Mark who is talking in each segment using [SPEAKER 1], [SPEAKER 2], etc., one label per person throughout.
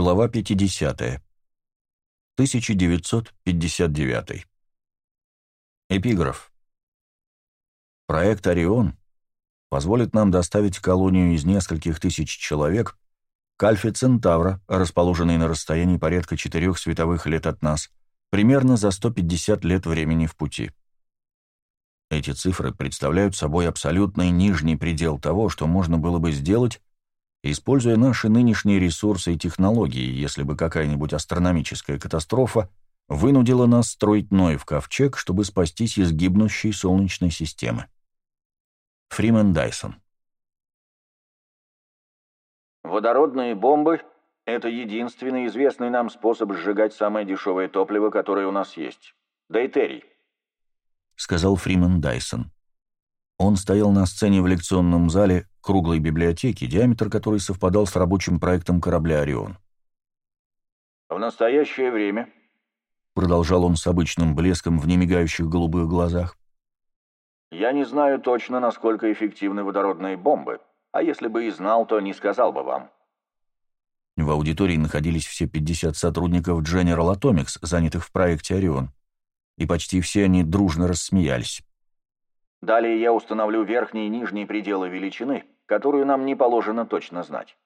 [SPEAKER 1] Глава 50. 1959. Эпиграф. Проект «Орион» позволит нам доставить колонию из нескольких тысяч человек к Альфе Центавра, расположенной на расстоянии порядка четырех световых лет от нас, примерно за 150 лет времени в пути. Эти цифры представляют собой абсолютный нижний предел того, что можно было бы сделать, Используя наши нынешние ресурсы и технологии, если бы какая-нибудь астрономическая катастрофа вынудила нас строить Ноев ковчег, чтобы спастись из гибнущей Солнечной системы. Фримен Дайсон
[SPEAKER 2] Водородные бомбы — это единственный известный нам способ сжигать самое дешевое топливо, которое у нас есть. Дейтерий.
[SPEAKER 1] — сказал Фримен Дайсон. Он стоял на сцене в лекционном зале круглой библиотеки, диаметр которой совпадал с рабочим проектом корабля «Орион».
[SPEAKER 2] «В настоящее время», —
[SPEAKER 1] продолжал он с обычным блеском в немигающих голубых глазах,
[SPEAKER 2] «я не знаю точно, насколько эффективны водородные бомбы, а если бы и знал, то не сказал бы вам».
[SPEAKER 1] В аудитории находились все 50 сотрудников General Atomics, занятых в проекте «Орион», и почти все они дружно рассмеялись.
[SPEAKER 2] Далее я установлю верхние и нижние пределы величины, которую нам не положено точно знать.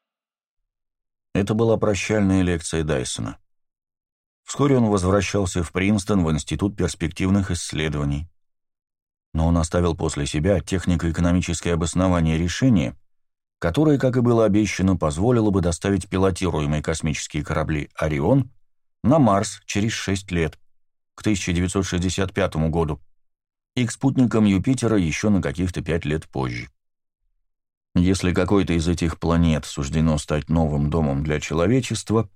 [SPEAKER 1] Это была прощальная лекция Дайсона. Вскоре он возвращался в Принстон в Институт перспективных исследований. Но он оставил после себя технико-экономическое обоснование решения, которое, как и было обещано, позволило бы доставить пилотируемые космические корабли «Орион» на Марс через 6 лет, к 1965 году, и к спутникам Юпитера еще на каких-то пять лет позже. Если какой-то из этих планет суждено стать новым домом для человечества,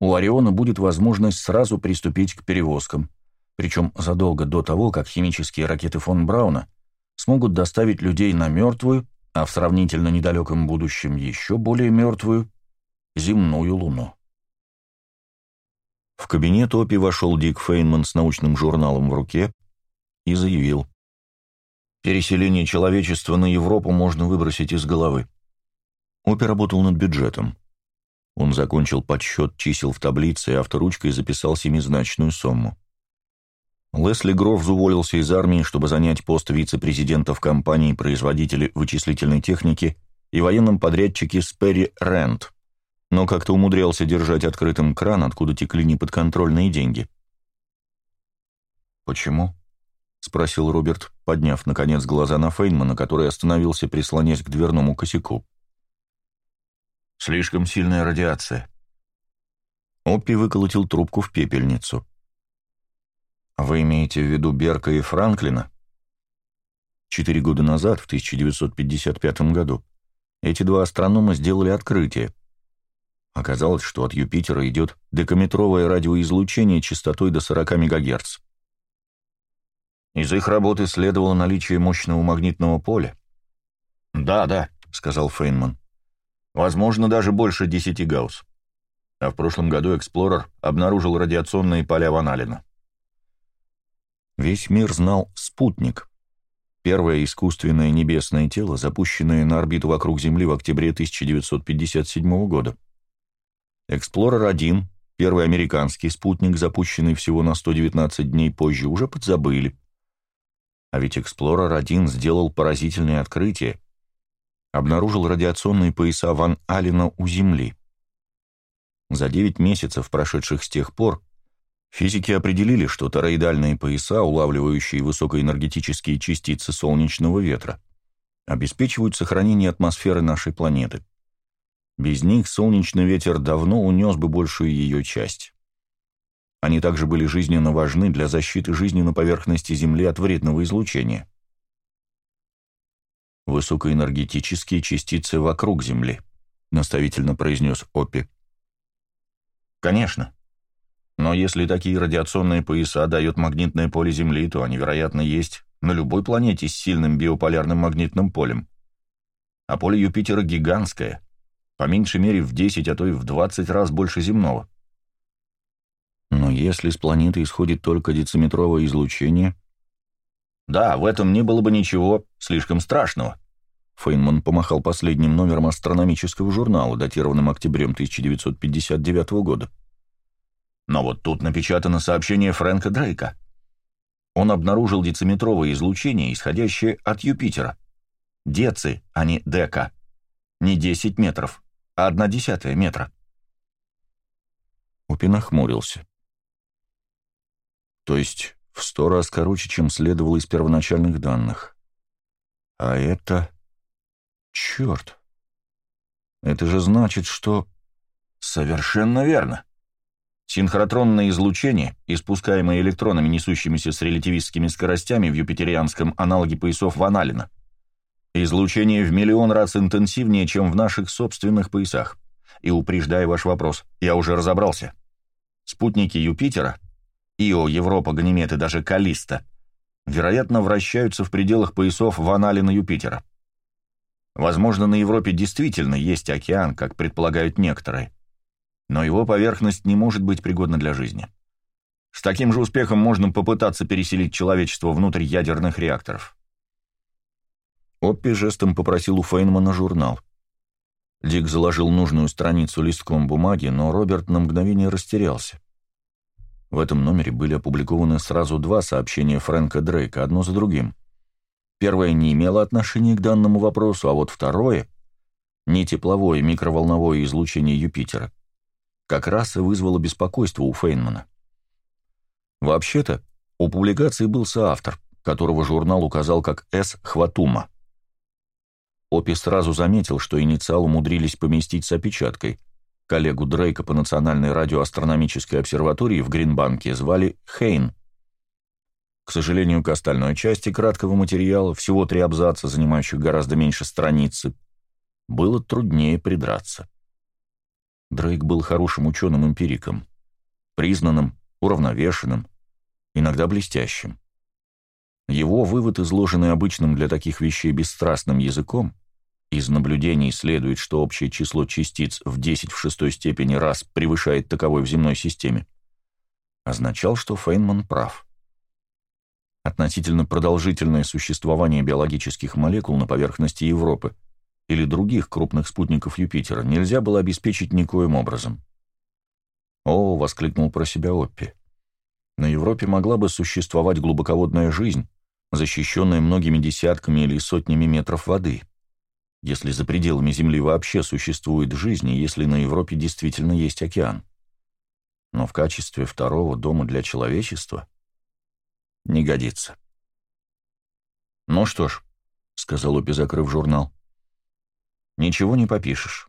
[SPEAKER 1] у Ориона будет возможность сразу приступить к перевозкам, причем задолго до того, как химические ракеты фон Брауна смогут доставить людей на мертвую, а в сравнительно недалеком будущем еще более мертвую, земную Луну. В кабинет Опи вошел Дик Фейнман с научным журналом в руке и заявил. Переселение человечества на Европу можно выбросить из головы. Опи работал над бюджетом. Он закончил подсчет чисел в таблице и авторучкой записал семизначную сумму. Лесли Гроф уволился из армии, чтобы занять пост вице-президента в компании производителей вычислительной техники и военном подрядчике Сперри Рент, но как-то умудрялся держать открытым кран, откуда текли неподконтрольные деньги. «Почему?» — спросил Роберт, подняв, наконец, глаза на Фейнмана, который остановился, прислонясь к дверному косяку. «Слишком сильная радиация». Оппи выколотил трубку в пепельницу. «Вы имеете в виду Берка и Франклина?» Четыре года назад, в 1955 году, эти два астронома сделали открытие. Оказалось, что от Юпитера идет декаметровое радиоизлучение частотой до 40 МГц. Из их работы следовало наличие мощного магнитного поля. «Да, да», — сказал Фейнман. «Возможно, даже больше десяти гаусс. А в прошлом году Эксплорер обнаружил радиационные поля Ван Аллена». Весь мир знал «Спутник», первое искусственное небесное тело, запущенное на орбиту вокруг Земли в октябре 1957 года. «Эксплорер-1», первый американский спутник, запущенный всего на 119 дней позже, уже подзабыли. А ведь Explorer-1 сделал поразительное открытие. Обнаружил радиационные пояса Ван Алина у Земли. За 9 месяцев, прошедших с тех пор, физики определили, что тороидальные пояса, улавливающие высокоэнергетические частицы солнечного ветра, обеспечивают сохранение атмосферы нашей планеты. Без них солнечный ветер давно унес бы большую ее часть. Они также были жизненно важны для защиты жизни на поверхности Земли от вредного излучения. «Высокоэнергетические частицы вокруг Земли», — наставительно произнес Оппи. «Конечно. Но если такие радиационные пояса дают магнитное поле Земли, то они, вероятно, есть на любой планете с сильным биополярным магнитным полем. А поле Юпитера гигантское, по меньшей мере в 10, а то и в 20 раз больше земного. Но если с планеты исходит только дециметровое излучение... Да, в этом не было бы ничего слишком страшного, Фейнман помахал последним номером астрономического журнала, датированным октябрем 1959 года. Но вот тут напечатано сообщение Фрэнка Дрейка. Он обнаружил дециметровое излучение, исходящее от Юпитера. Деци, а не дека. Не 10 метров, а одна десятая метра. Упи нахмурился. То есть в сто раз короче, чем следовало из первоначальных данных. А это... Черт! Это же значит, что... Совершенно верно. Синхротронное излучение, испускаемое электронами, несущимися с релятивистскими скоростями в юпитерианском аналоге поясов Ван Аллена. Излучение в миллион раз интенсивнее, чем в наших собственных поясах. И упреждая ваш вопрос, я уже разобрался. Спутники Юпитера, Ио, Европа, Ганимед и даже Калиста, вероятно, вращаются в пределах поясов Ван Аллена Юпитера. Возможно, на Европе действительно есть океан, как предполагают некоторые но его поверхность не может быть пригодна для жизни. С таким же успехом можно попытаться переселить человечество внутрь ядерных реакторов. Оппи жестом попросил у Фейнмана журнал. Дик заложил нужную страницу листком бумаги, но Роберт на мгновение растерялся. В этом номере были опубликованы сразу два сообщения Фрэнка Дрейка, одно за другим. Первое не имело отношения к данному вопросу, а вот второе — не тепловое микроволновое излучение Юпитера — как раз и вызвало беспокойство у Фейнмана. Вообще-то, у публикации был соавтор, которого журнал указал как С. Хватума. Опи сразу заметил, что инициал умудрились поместить с опечаткой. Коллегу Дрейка по Национальной радиоастрономической обсерватории в Гринбанке звали Хейн. К сожалению, к остальной части краткого материала, всего три абзаца, занимающих гораздо меньше страницы, было труднее придраться. Дрейк был хорошим ученым-эмпириком, признанным, уравновешенным, иногда блестящим. Его вывод, изложенный обычным для таких вещей бесстрастным языком, из наблюдений следует, что общее число частиц в 10 в шестой степени раз превышает таковой в земной системе, означал, что Фейнман прав. Относительно продолжительное существование биологических молекул на поверхности Европы или других крупных спутников Юпитера нельзя было обеспечить никоим образом. «О!» — воскликнул про себя Оппи. «На Европе могла бы существовать глубоководная жизнь, защищенная многими десятками или сотнями метров воды, если за пределами Земли вообще существует жизнь, и если на Европе действительно есть океан. Но в качестве второго дома для человечества не годится». «Ну что ж», — сказал Оппи, закрыв журнал, — Ничего не попишешь.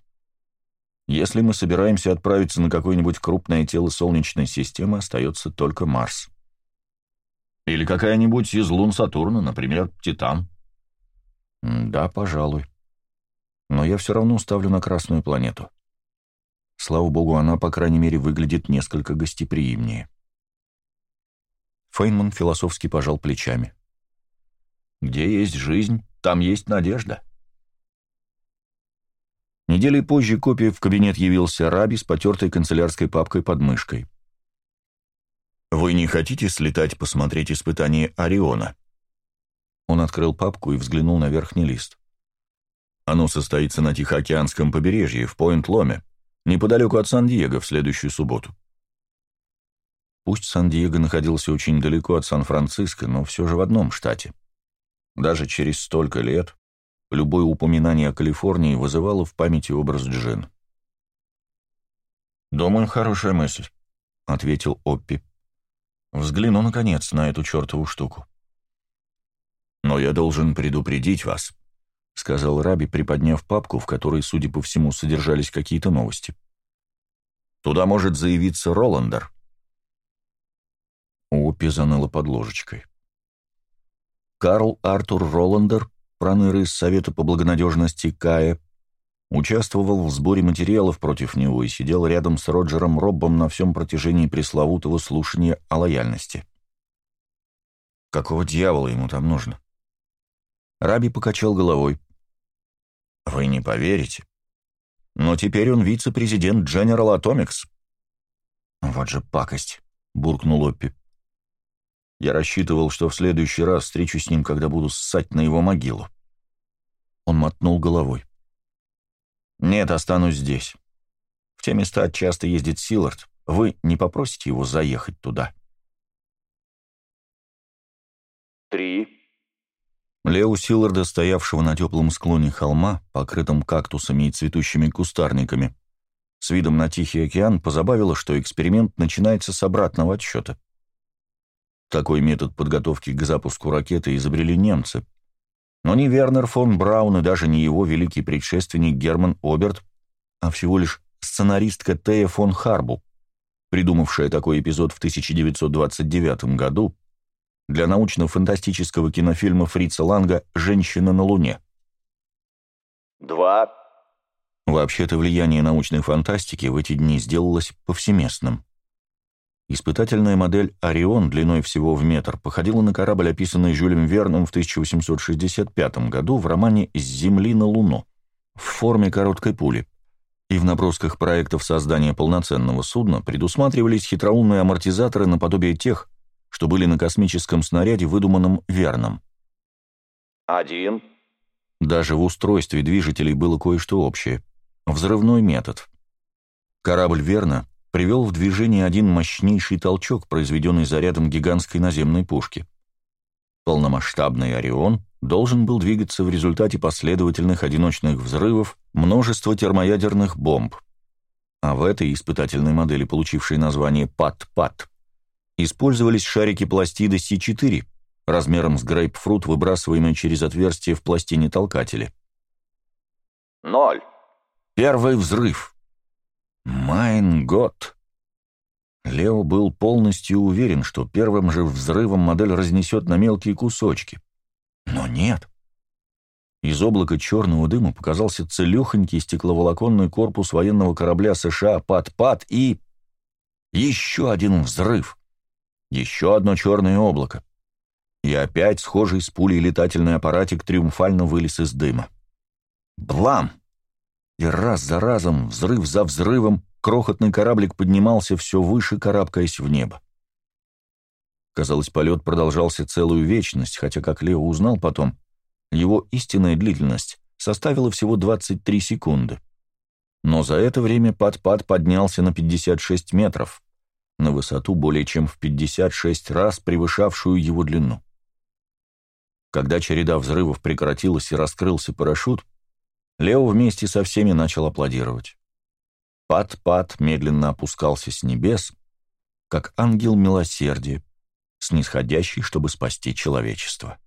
[SPEAKER 1] Если мы собираемся отправиться на какое-нибудь крупное тело Солнечной системы, остается только Марс. Или какая-нибудь из лун Сатурна, например, Титан. Да, пожалуй. Но я все равно ставлю на Красную планету. Слава богу, она, по крайней мере, выглядит несколько гостеприимнее. Фейнман философски пожал плечами. «Где есть жизнь, там есть надежда». Недели позже копия в кабинет явился Раби с потертой канцелярской папкой под мышкой. «Вы не хотите слетать посмотреть испытание Ориона?» Он открыл папку и взглянул на верхний лист. «Оно состоится на Тихоокеанском побережье, в Пойнт-Ломе, неподалеку от Сан-Диего в следующую субботу». Пусть Сан-Диего находился очень далеко от Сан-Франциско, но все же в одном штате. Даже через столько лет Любое упоминание о Калифорнии вызывало в памяти образ Джин. «Думаю, хорошая мысль», — ответил Оппи. «Взгляну, наконец, на эту чертову штуку». «Но я должен предупредить вас», — сказал Раби, приподняв папку, в которой, судя по всему, содержались какие-то новости. «Туда может заявиться Роландер». Оппи заныла под ложечкой. Карл Артур Роландер Проныр из Совета по благонадежности Кая участвовал в сборе материалов против него и сидел рядом с Роджером Роббом на всем протяжении пресловутого слушания о лояльности. Какого дьявола ему там нужно? Раби покачал головой. Вы не поверите. Но теперь он вице-президент General Atomics. Вот же пакость, буркнул Оппи. Я рассчитывал, что в следующий раз встречусь с ним, когда буду ссать на его могилу. Он мотнул головой. «Нет, останусь здесь. В те места часто ездит Силард. Вы не попросите его заехать туда?»
[SPEAKER 2] Три.
[SPEAKER 1] Лео Силларда, стоявшего на теплом склоне холма, покрытом кактусами и цветущими кустарниками, с видом на Тихий океан, позабавило, что эксперимент начинается с обратного отсчета. Такой метод подготовки к запуску ракеты изобрели немцы. Но ни Вернер фон Браун и даже не его великий предшественник Герман Оберт, а всего лишь сценаристка Тея фон Харбу, придумавшая такой эпизод в 1929 году для научно-фантастического кинофильма Фрица Ланга «Женщина на Луне».
[SPEAKER 2] Два.
[SPEAKER 1] Вообще-то влияние научной фантастики в эти дни сделалось повсеместным. Испытательная модель «Орион» длиной всего в метр походила на корабль, описанный Жюлем Верном в 1865 году в романе «С Земли на Луну» в форме короткой пули, и в набросках проектов создания полноценного судна предусматривались хитроумные амортизаторы наподобие тех, что были на космическом снаряде, выдуманном Верном.
[SPEAKER 2] Один.
[SPEAKER 1] Даже в устройстве движителей было кое-что общее. Взрывной метод. Корабль Верна привел в движение один мощнейший толчок, произведенный зарядом гигантской наземной пушки. Полномасштабный «Орион» должен был двигаться в результате последовательных одиночных взрывов множества термоядерных бомб. А в этой испытательной модели, получившей название ПАТ-ПАТ, использовались шарики пластида С4 размером с грейпфрут, выбрасываемые через отверстие в пластине толкателя.
[SPEAKER 2] Ноль.
[SPEAKER 1] Первый взрыв. Майн год. Лео был полностью уверен, что первым же взрывом модель разнесет на мелкие кусочки. Но нет. Из облака черного дыма показался целехонький стекловолоконный корпус военного корабля США «Пат-Пат» и... Еще один взрыв. Еще одно черное облако. И опять схожий с пулей летательный аппаратик триумфально вылез из дыма. Блам! И раз за разом, взрыв за взрывом, крохотный кораблик поднимался все выше, карабкаясь в небо. Казалось, полет продолжался целую вечность, хотя, как Лео узнал потом, его истинная длительность составила всего 23 секунды. Но за это время Пад-Пад поднялся на 56 метров, на высоту более чем в 56 раз превышавшую его длину. Когда череда взрывов прекратилась и раскрылся парашют, Лео вместе со всеми начал аплодировать. Пат-пат медленно опускался с небес, как ангел милосердия, снисходящий, чтобы спасти человечество.